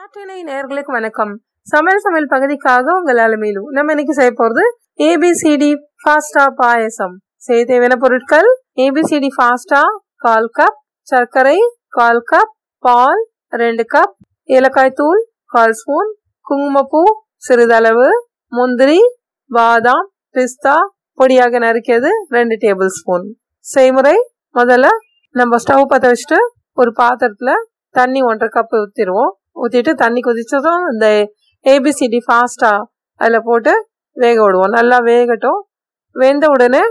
நாட்டினை நேர்களுக்கு வணக்கம். சமையல் சமையல் பகுதிக்காக உங்கள் அலுமையிலும் நம்ம இன்னைக்கு செய்ய போறது ஏபிசிடி ஃபாஸ்டா பாயசம் செய்ய தேவையான பொருட்கள் ஏபிசிடி ஃபாஸ்டா கால் கப் சர்க்கரை கால் கப் பால் ரெண்டு கப் ஏலக்காய் தூள் கால் ஸ்பூன் குங்குமப்பூ சிறிதளவு முந்திரி பாதாம் பிஸ்தா பொடியாக நறுக்கியது ரெண்டு டேபிள் ஸ்பூன். செய்முறை முதல்ல நம்ம ஸ்டவ் பற்ற வச்சுட்டு ஒரு பாத்திரத்துல தண்ணி ஒன்றரை கப் ஊற்றிடுவோம் ஊற்றிட்டு தண்ணி கொதிச்சதும் இந்த ஏபிசிடி ஃபாஸ்ட்டாக அதில் போட்டு வேக விடுவோம். நல்லா வேகட்டும். வெந்த உடனே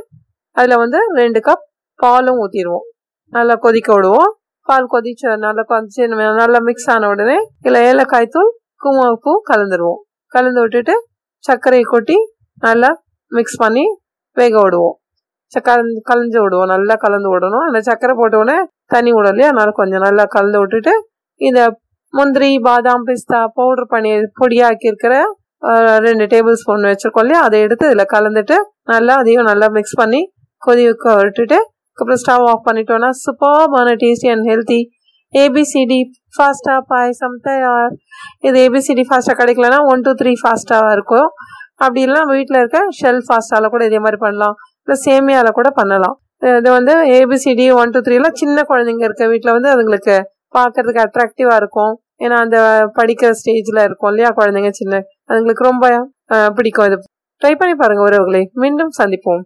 அதில் வந்து ரெண்டு கப் பாலும் ஊற்றிடுவோம் நல்லா கொதிக்க விடுவோம். பால் கொதிச்ச நல்லா கொதிச்சு நல்லா மிக்ஸ் ஆன உடனே இல்லை ஏலக்காய் தூள் குங்குமப்பூ கலந்துருவோம். கலந்து விட்டுட்டு சர்க்கரையை கொட்டி நல்லா மிக்ஸ் பண்ணி வேக விடுவோம். கலந்து கலந்து விடுவோம். நல்லா கலந்து விடணும். அந்த சர்க்கரை போட்ட உடனே தண்ணி விடலையே அதனால கொஞ்சம் நல்லா கலந்து விட்டுட்டு இந்த முந்திரி பாதாம் பிஸ்தா பவுடர் பண்ணி பொடியாக்கியிருக்கிற ரெண்டு டேபிள் ஸ்பூன் வச்சுருக்கோம் இல்லையா? அதை எடுத்து இதில் கலந்துட்டு நல்லா அதையும் நல்லா மிக்ஸ் பண்ணி கொதிக்க விட்டுட்டு அப்புறம் ஸ்டவ் ஆஃப் பண்ணிட்டோம்னா சூப்பர்பான டேஸ்டி அண்ட் ஹெல்த்தி ஏபிசிடி ஃபாஸ்டா பாயசம் தயார். இது ஏபிசிடி ஃபாஸ்ட்டாக கிடைக்கலனா ஒன் டூ த்ரீ ஃபாஸ்ட்டாக இருக்கும். அப்படி இல்லைனா வீட்டில் இருக்க ஷெல் ஃபாஸ்ட்டாவில் கூட இதே மாதிரி பண்ணலாம். இல்லை சேமியாவில் கூட பண்ணலாம். இது வந்து ஏபிசிடி ஒன் டூ த்ரீலாம் சின்ன குழந்தைங்க இருக்க வீட்டில் வந்து அதுங்களுக்கு பார்க்கறதுக்கு அட்ராக்டிவாக இருக்கும். ஏன்னா அந்த படிக்கிற ஸ்டேஜில் இருக்கும் இல்லையா குழந்தைங்க சின்ன அதுங்களுக்கு ரொம்ப பிடிக்கும். இது ட்ரை பண்ணி பாருங்க உறவுகளை. மீண்டும் சந்திப்போம்.